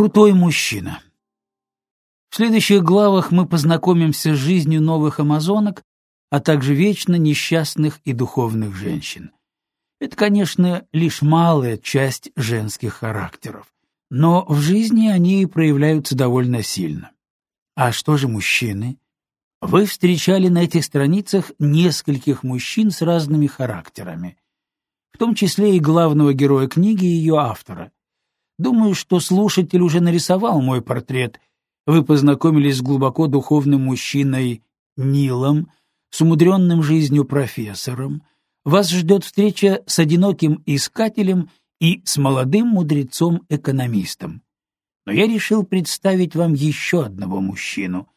Крутой мужчина. В следующих главах мы познакомимся с жизнью новых амазонок, а также вечно несчастных и духовных женщин. Это, конечно, лишь малая часть женских характеров, но в жизни они проявляются довольно сильно. А что же мужчины? Вы встречали на этих страницах нескольких мужчин с разными характерами, в том числе и главного героя книги и ее автора. Думаю, что слушатель уже нарисовал мой портрет. Вы познакомились с глубоко духовным мужчиной Нилом, с умудренным жизнью профессором. Вас ждет встреча с одиноким искателем и с молодым мудрецом-экономистом. Но я решил представить вам еще одного мужчину.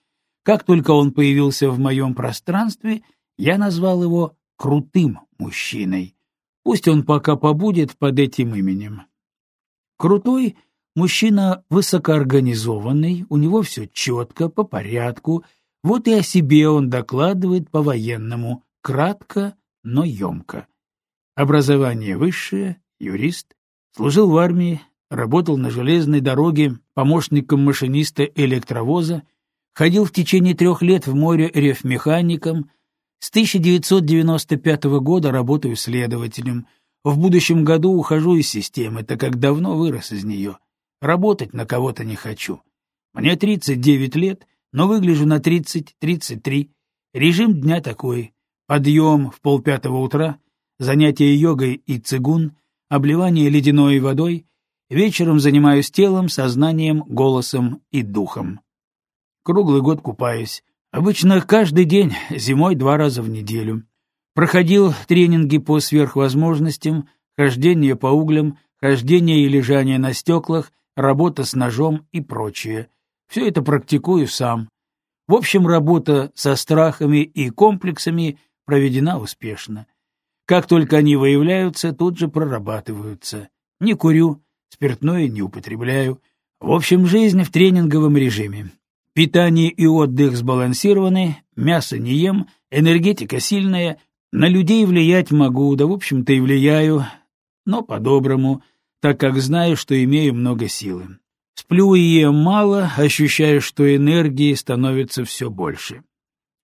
Как только он появился в моем пространстве, я назвал его «крутым мужчиной». Пусть он пока побудет под этим именем. Крутой мужчина высокоорганизованный, у него все четко, по порядку, вот и о себе он докладывает по-военному, кратко, но емко. Образование высшее, юрист, служил в армии, работал на железной дороге помощником машиниста электровоза, ходил в течение трех лет в море рефмехаником, с 1995 года работаю следователем — в будущем году ухожу из системы, так как давно вырос из нее. Работать на кого-то не хочу. Мне 39 лет, но выгляжу на 30-33. Режим дня такой. Подъем в полпятого утра, занятия йогой и цигун, обливание ледяной водой. Вечером занимаюсь телом, сознанием, голосом и духом. Круглый год купаюсь. Обычно каждый день, зимой два раза в неделю. Проходил тренинги по сверхвозможностям, хождение по углям, хождение и лежание на стеклах, работа с ножом и прочее. Все это практикую сам. В общем, работа со страхами и комплексами проведена успешно. Как только они выявляются, тут же прорабатываются. Не курю, спиртное не употребляю. В общем, жизнь в тренинговом режиме. Питание и отдых сбалансированы, мясо не ем, энергетика сильная, на людей влиять могу, да, в общем-то, и влияю, но по-доброму, так как знаю, что имею много силы. Сплю и ем мало, ощущаю, что энергии становится все больше.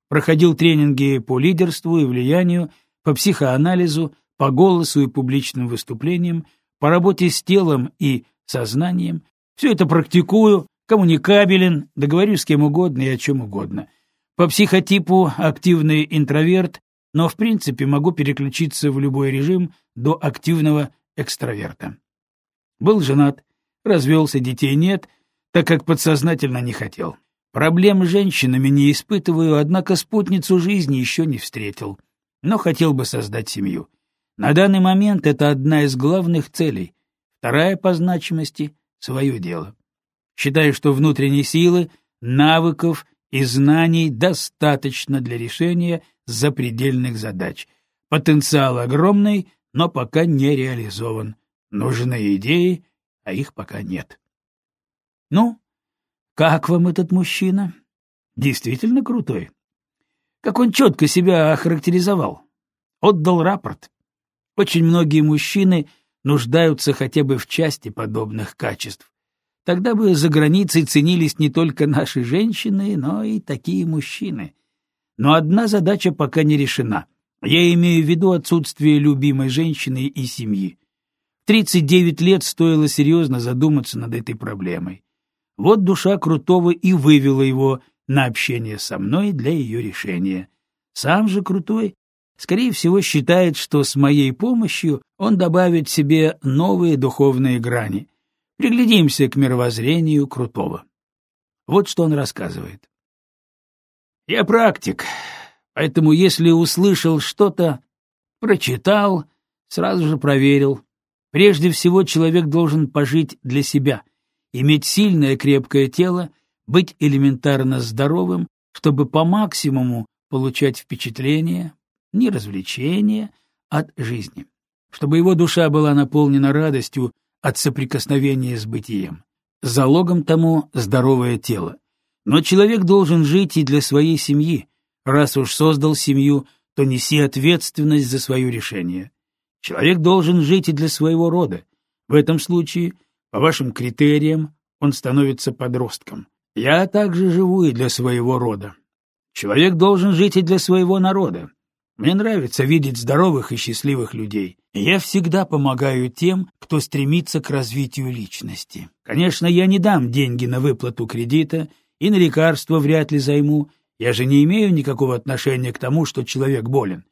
Проходил тренинги по лидерству и влиянию, по психоанализу, по голосу и публичным выступлениям, по работе с телом и сознанием. Все это практикую, коммуникабелен, договорюсь с кем угодно и о чем угодно. По психотипу активный интроверт, но в принципе могу переключиться в любой режим до активного экстраверта. Был женат, развелся, детей нет, так как подсознательно не хотел. Проблем с женщинами не испытываю, однако спутницу жизни еще не встретил, но хотел бы создать семью. На данный момент это одна из главных целей. Вторая по значимости — свое дело. Считаю, что внутренней силы, навыков и знаний достаточно для решения запредельных задач. Потенциал огромный, но пока не реализован. Нужны идеи, а их пока нет. Ну, как вам этот мужчина? Действительно крутой. Как он четко себя охарактеризовал. Отдал рапорт. Очень многие мужчины нуждаются хотя бы в части подобных качеств. Тогда бы за границей ценились не только наши женщины, но и такие мужчины. Но одна задача пока не решена. Я имею в виду отсутствие любимой женщины и семьи. В 39 лет стоило серьезно задуматься над этой проблемой. Вот душа Крутого и вывела его на общение со мной для ее решения. Сам же Крутой, скорее всего, считает, что с моей помощью он добавит себе новые духовные грани. Приглядимся к мировоззрению Крутого. Вот что он рассказывает. Я практик, поэтому если услышал что-то, прочитал, сразу же проверил. Прежде всего человек должен пожить для себя, иметь сильное крепкое тело, быть элементарно здоровым, чтобы по максимуму получать впечатления, не развлечения, от жизни, чтобы его душа была наполнена радостью от соприкосновения с бытием. Залогом тому здоровое тело. Но человек должен жить и для своей семьи. Раз уж создал семью, то неси ответственность за свое решение. Человек должен жить и для своего рода. В этом случае, по вашим критериям, он становится подростком. Я также живу и для своего рода. Человек должен жить и для своего народа. Мне нравится видеть здоровых и счастливых людей. Я всегда помогаю тем, кто стремится к развитию личности. Конечно, я не дам деньги на выплату кредита и на лекарства вряд ли займу. Я же не имею никакого отношения к тому, что человек болен.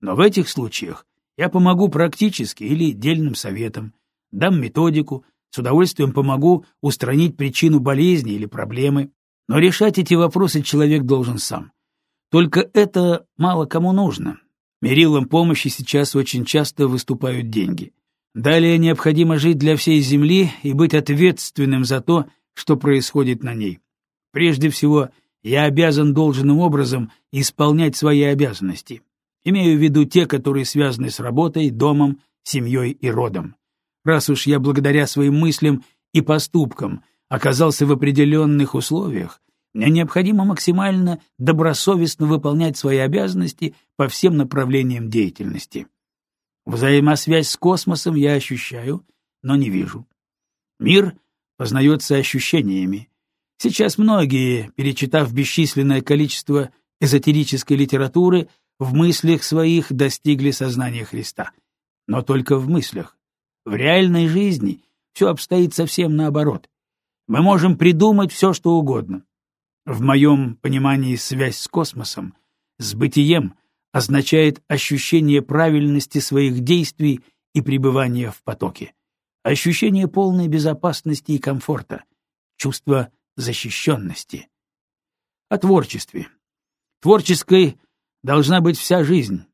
Но в этих случаях я помогу практически или дельным советом, дам методику, с удовольствием помогу устранить причину болезни или проблемы. Но решать эти вопросы человек должен сам. Только это мало кому нужно. Мерилом помощи сейчас очень часто выступают деньги. Далее необходимо жить для всей Земли и быть ответственным за то, что происходит на ней. Прежде всего, я обязан должным образом исполнять свои обязанности. Имею в виду те, которые связаны с работой, домом, семьей и родом. Раз уж я благодаря своим мыслям и поступкам оказался в определенных условиях, мне необходимо максимально добросовестно выполнять свои обязанности по всем направлениям деятельности. Взаимосвязь с космосом я ощущаю, но не вижу. Мир познается ощущениями. Сейчас многие, перечитав бесчисленное количество эзотерической литературы, в мыслях своих достигли сознания Христа. Но только в мыслях. В реальной жизни все обстоит совсем наоборот. Мы можем придумать все, что угодно. В моем понимании связь с космосом, с бытием, означает ощущение правильности своих действий и пребывания в потоке. Ощущение полной безопасности и комфорта, чувство защищенности. О творчестве. Творческой должна быть вся жизнь.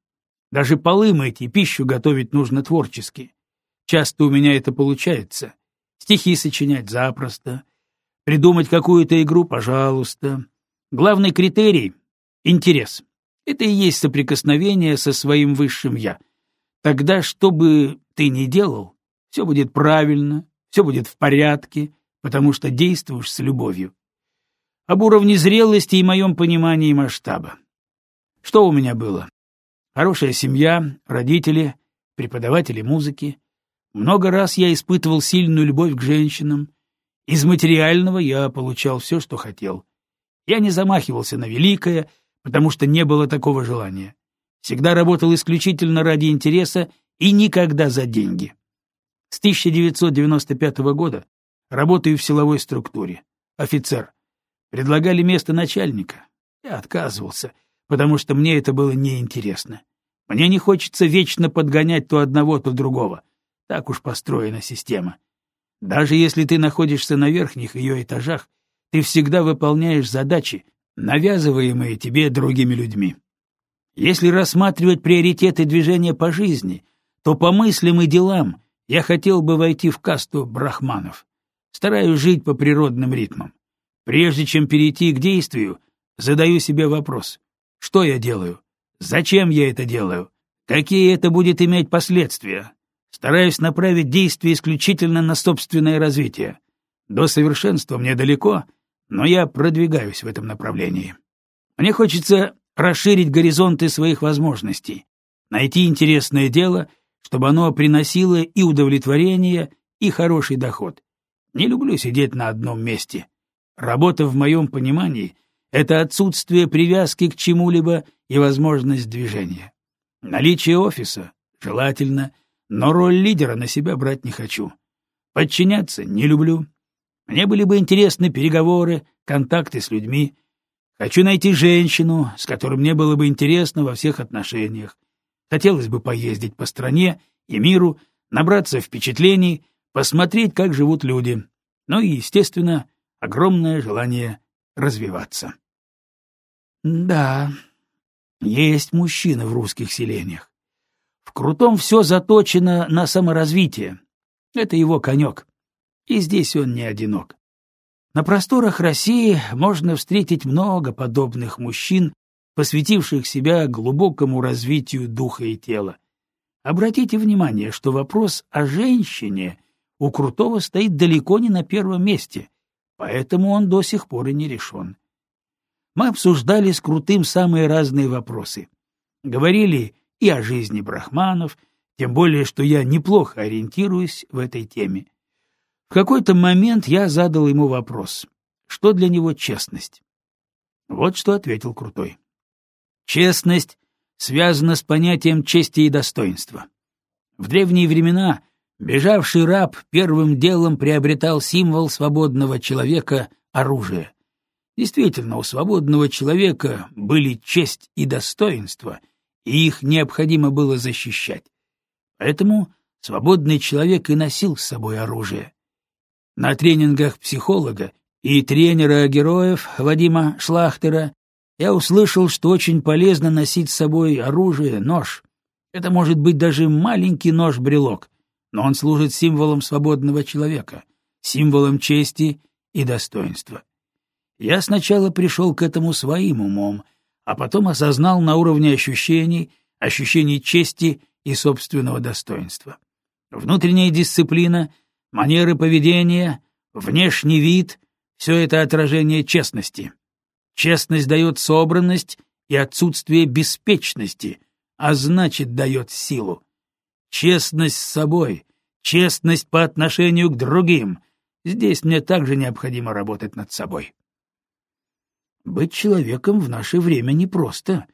Даже полы мыть и пищу готовить нужно творчески. Часто у меня это получается. Стихи сочинять запросто. Придумать какую-то игру — пожалуйста. Главный критерий — интерес. Это и есть соприкосновение со своим высшим «я». Тогда, что бы ты ни делал, все будет правильно, все будет в порядке, потому что действуешь с любовью. Об уровне зрелости и моем понимании масштаба. Что у меня было? Хорошая семья, родители, преподаватели музыки. Много раз я испытывал сильную любовь к женщинам. Из материального я получал все, что хотел. Я не замахивался на великое, потому что не было такого желания. Всегда работал исключительно ради интереса и никогда за деньги. С 1995 года работаю в силовой структуре. Офицер. Предлагали место начальника. Я отказывался — потому что мне это было неинтересно. Мне не хочется вечно подгонять то одного, то другого. Так уж построена система. Даже если ты находишься на верхних ее этажах, ты всегда выполняешь задачи, навязываемые тебе другими людьми. Если рассматривать приоритеты движения по жизни, то по мыслям и делам я хотел бы войти в касту брахманов. Стараюсь жить по природным ритмам. Прежде чем перейти к действию, задаю себе вопрос, что я делаю? Зачем я это делаю? Какие это будет иметь последствия? Стараюсь направить действия исключительно на собственное развитие. До совершенства мне далеко, но я продвигаюсь в этом направлении. Мне хочется расширить горизонты своих возможностей, найти интересное дело, чтобы оно приносило и удовлетворение, и хороший доход. Не люблю сидеть на одном месте. Работа, в моем понимании, это отсутствие привязки к чему-либо и возможность движения. Наличие офиса желательно, но роль лидера на себя брать не хочу. Подчиняться не люблю. Мне были бы интересны переговоры, контакты с людьми. Хочу найти женщину, с которой мне было бы интересно во всех отношениях. Хотелось бы поездить по стране и миру, набраться впечатлений, посмотреть, как живут люди. Ну и, естественно, огромное желание развиваться. Да, есть мужчины в русских селениях. В Крутом все заточено на саморазвитие. Это его конек. И здесь он не одинок. На просторах России можно встретить много подобных мужчин, посвятивших себя глубокому развитию духа и тела. Обратите внимание, что вопрос о женщине у Крутого стоит далеко не на первом месте, поэтому он до сих пор и не решен. Мы обсуждали с Крутым самые разные вопросы. Говорили и о жизни брахманов, тем более, что я неплохо ориентируюсь в этой теме. В какой-то момент я задал ему вопрос, что для него честность. Вот что ответил Крутой. Честность связана с понятием чести и достоинства. В древние времена бежавший раб первым делом приобретал символ свободного человека — оружие. Действительно, у свободного человека были честь и достоинство, и их необходимо было защищать. Поэтому свободный человек и носил с собой оружие. На тренингах психолога и тренера героев Вадима Шлахтера я услышал, что очень полезно носить с собой оружие, нож. Это может быть даже маленький нож-брелок, но он служит символом свободного человека, символом чести и достоинства. Я сначала пришел к этому своим умом, а потом осознал на уровне ощущений, ощущений чести и собственного достоинства. Внутренняя дисциплина, манеры поведения, внешний вид — все это отражение честности. Честность дает собранность и отсутствие беспечности, а значит, дает силу. Честность с собой, честность по отношению к другим — здесь мне также необходимо работать над собой. Быть человеком в наше время непросто.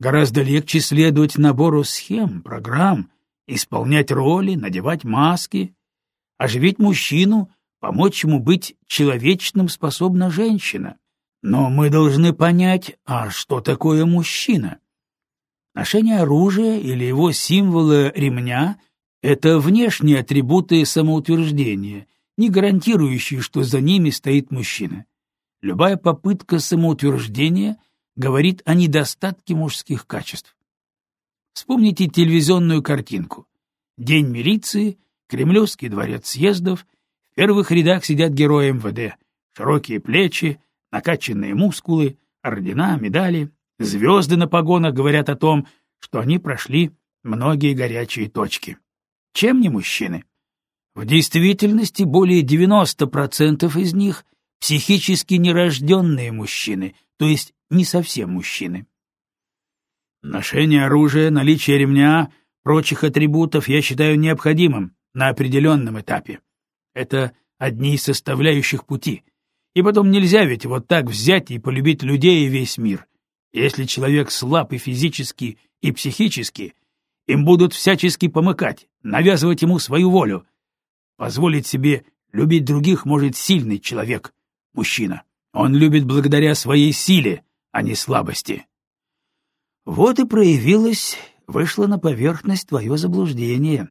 Гораздо легче следовать набору схем, программ, исполнять роли, надевать маски. Оживить мужчину, помочь ему быть человечным способна женщина. Но мы должны понять, а что такое мужчина? Ношение оружия или его символы ремня — это внешние атрибуты самоутверждения, не гарантирующие, что за ними стоит мужчина. Любая попытка самоутверждения говорит о недостатке мужских качеств. Вспомните телевизионную картинку. День милиции, Кремлевский дворец съездов, в первых рядах сидят герои МВД, широкие плечи, накачанные мускулы, ордена, медали, звезды на погонах говорят о том, что они прошли многие горячие точки. Чем не мужчины? В действительности более 90% из них — психически нерожденные мужчины, то есть не совсем мужчины. Ношение оружия, наличие ремня, прочих атрибутов я считаю необходимым на определенном этапе. Это одни из составляющих пути. И потом нельзя ведь вот так взять и полюбить людей и весь мир. Если человек слаб и физически, и психически, им будут всячески помыкать, навязывать ему свою волю. Позволить себе любить других может сильный человек, мужчина. Он любит благодаря своей силе, а не слабости. Вот и проявилось, вышло на поверхность твое заблуждение.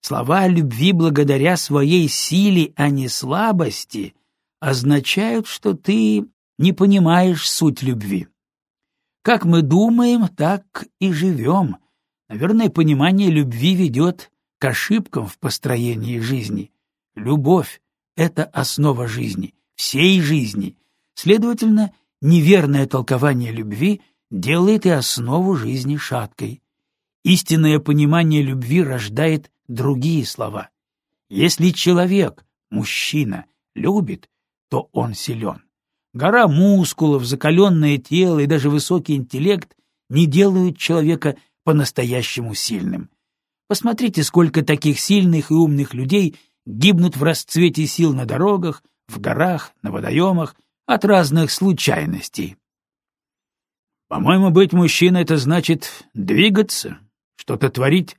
Слова любви благодаря своей силе, а не слабости, означают, что ты не понимаешь суть любви. Как мы думаем, так и живем. Наверное, понимание любви ведет к ошибкам в построении жизни. Любовь — это основа жизни всей жизни. Следовательно, неверное толкование любви делает и основу жизни шаткой. Истинное понимание любви рождает другие слова. Если человек, мужчина, любит, то он силен. Гора мускулов, закаленное тело и даже высокий интеллект не делают человека по-настоящему сильным. Посмотрите, сколько таких сильных и умных людей гибнут в расцвете сил на дорогах, в горах, на водоемах, от разных случайностей. По-моему, быть мужчиной — это значит двигаться, что-то творить,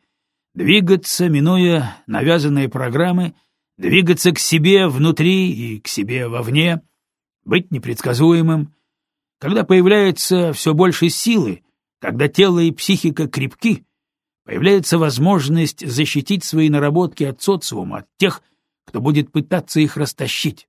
двигаться, минуя навязанные программы, двигаться к себе внутри и к себе вовне, быть непредсказуемым. Когда появляется все больше силы, когда тело и психика крепки, появляется возможность защитить свои наработки от социума, от тех, кто будет пытаться их растащить.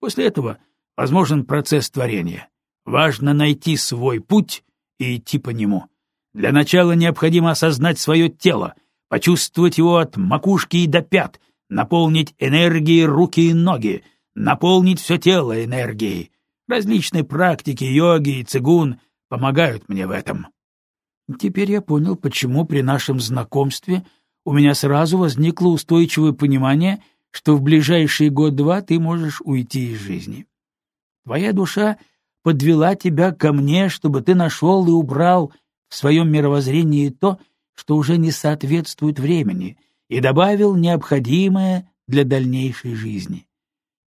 После этого возможен процесс творения. Важно найти свой путь и идти по нему. Для начала необходимо осознать свое тело, почувствовать его от макушки и до пят, наполнить энергией руки и ноги, наполнить все тело энергией. Различные практики йоги и цигун помогают мне в этом. Теперь я понял, почему при нашем знакомстве у меня сразу возникло устойчивое понимание — что в ближайший год-два ты можешь уйти из жизни. Твоя душа подвела тебя ко мне, чтобы ты нашел и убрал в своем мировоззрении то, что уже не соответствует времени, и добавил необходимое для дальнейшей жизни.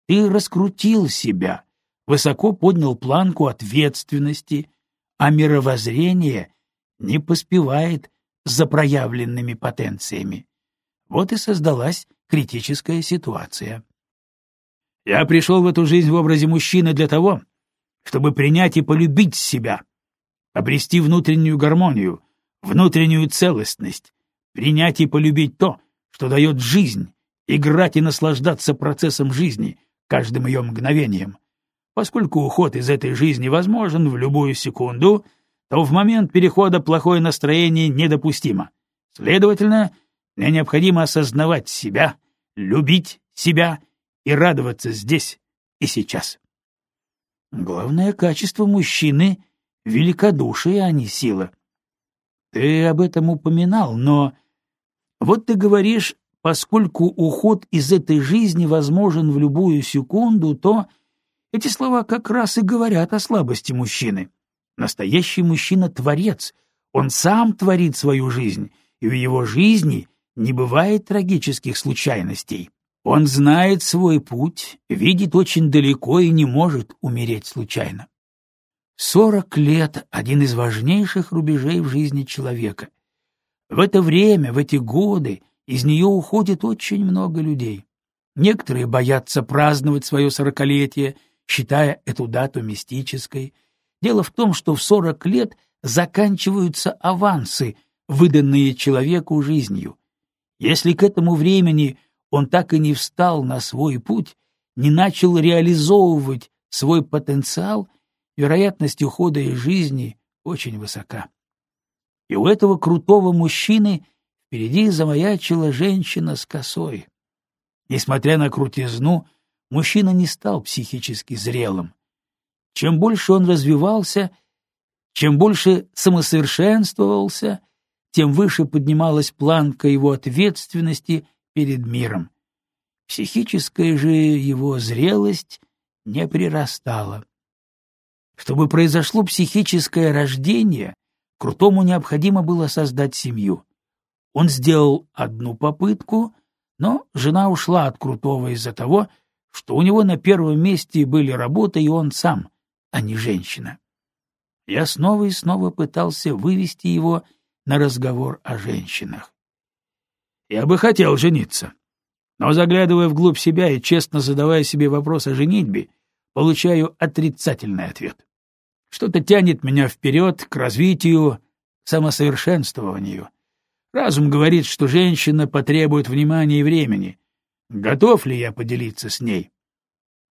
Ты раскрутил себя, высоко поднял планку ответственности, а мировоззрение не поспевает за проявленными потенциями. Вот и создалась критическая ситуация. Я пришел в эту жизнь в образе мужчины для того, чтобы принять и полюбить себя, обрести внутреннюю гармонию, внутреннюю целостность, принять и полюбить то, что дает жизнь, играть и наслаждаться процессом жизни, каждым ее мгновением. Поскольку уход из этой жизни возможен в любую секунду, то в момент перехода плохое настроение недопустимо. Следовательно, мне необходимо осознавать себя, любить себя и радоваться здесь и сейчас. Главное качество мужчины — великодушие, а не сила. Ты об этом упоминал, но... Вот ты говоришь, поскольку уход из этой жизни возможен в любую секунду, то эти слова как раз и говорят о слабости мужчины. Настоящий мужчина — творец, он сам творит свою жизнь, и в его жизни не бывает трагических случайностей. Он знает свой путь, видит очень далеко и не может умереть случайно. Сорок лет — один из важнейших рубежей в жизни человека. В это время, в эти годы, из нее уходит очень много людей. Некоторые боятся праздновать свое сорокалетие, считая эту дату мистической. Дело в том, что в сорок лет заканчиваются авансы, выданные человеку жизнью. Если к этому времени он так и не встал на свой путь, не начал реализовывать свой потенциал, вероятность ухода из жизни очень высока. И у этого крутого мужчины впереди замаячила женщина с косой. Несмотря на крутизну, мужчина не стал психически зрелым. Чем больше он развивался, чем больше самосовершенствовался, тем выше поднималась планка его ответственности перед миром. Психическая же его зрелость не прирастала. Чтобы произошло психическое рождение, Крутому необходимо было создать семью. Он сделал одну попытку, но жена ушла от Крутого из-за того, что у него на первом месте были работа и он сам, а не женщина. Я снова и снова пытался вывести его на разговор о женщинах. Я бы хотел жениться. Но, заглядывая вглубь себя и честно задавая себе вопрос о женитьбе, получаю отрицательный ответ. Что-то тянет меня вперед к развитию, самосовершенствованию. Разум говорит, что женщина потребует внимания и времени. Готов ли я поделиться с ней?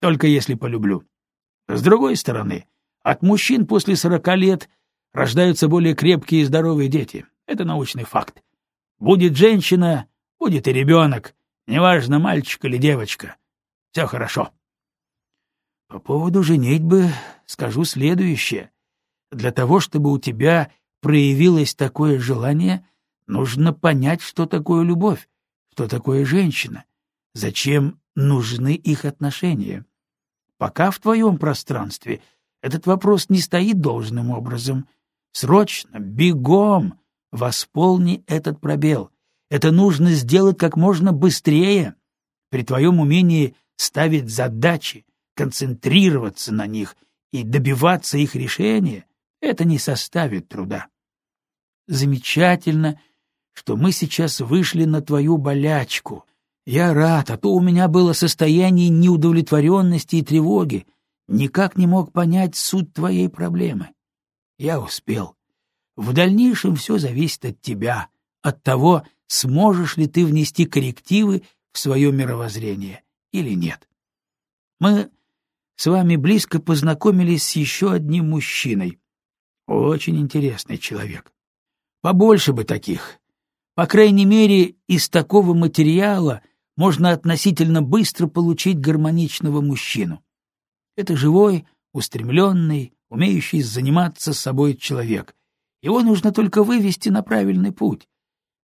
Только если полюблю. С другой стороны, от мужчин после сорока лет рождаются более крепкие и здоровые дети. Это научный факт. Будет женщина, Будет и ребенок, неважно, мальчик или девочка. Все хорошо. По поводу женитьбы скажу следующее. Для того, чтобы у тебя проявилось такое желание, нужно понять, что такое любовь, что такое женщина, зачем нужны их отношения. Пока в твоем пространстве этот вопрос не стоит должным образом. Срочно, бегом восполни этот пробел. Это нужно сделать как можно быстрее. При твоем умении ставить задачи, концентрироваться на них и добиваться их решения — это не составит труда. Замечательно, что мы сейчас вышли на твою болячку. Я рад, а то у меня было состояние неудовлетворенности и тревоги. Никак не мог понять суть твоей проблемы. Я успел. В дальнейшем все зависит от тебя, от того, сможешь ли ты внести коррективы в свое мировоззрение или нет. Мы с вами близко познакомились с еще одним мужчиной. Очень интересный человек. Побольше бы таких. По крайней мере, из такого материала можно относительно быстро получить гармоничного мужчину. Это живой, устремленный, умеющий заниматься собой человек. Его нужно только вывести на правильный путь.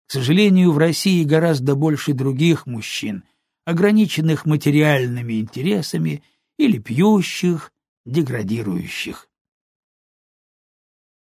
К сожалению, в России гораздо больше других мужчин, ограниченных материальными интересами или пьющих, деградирующих.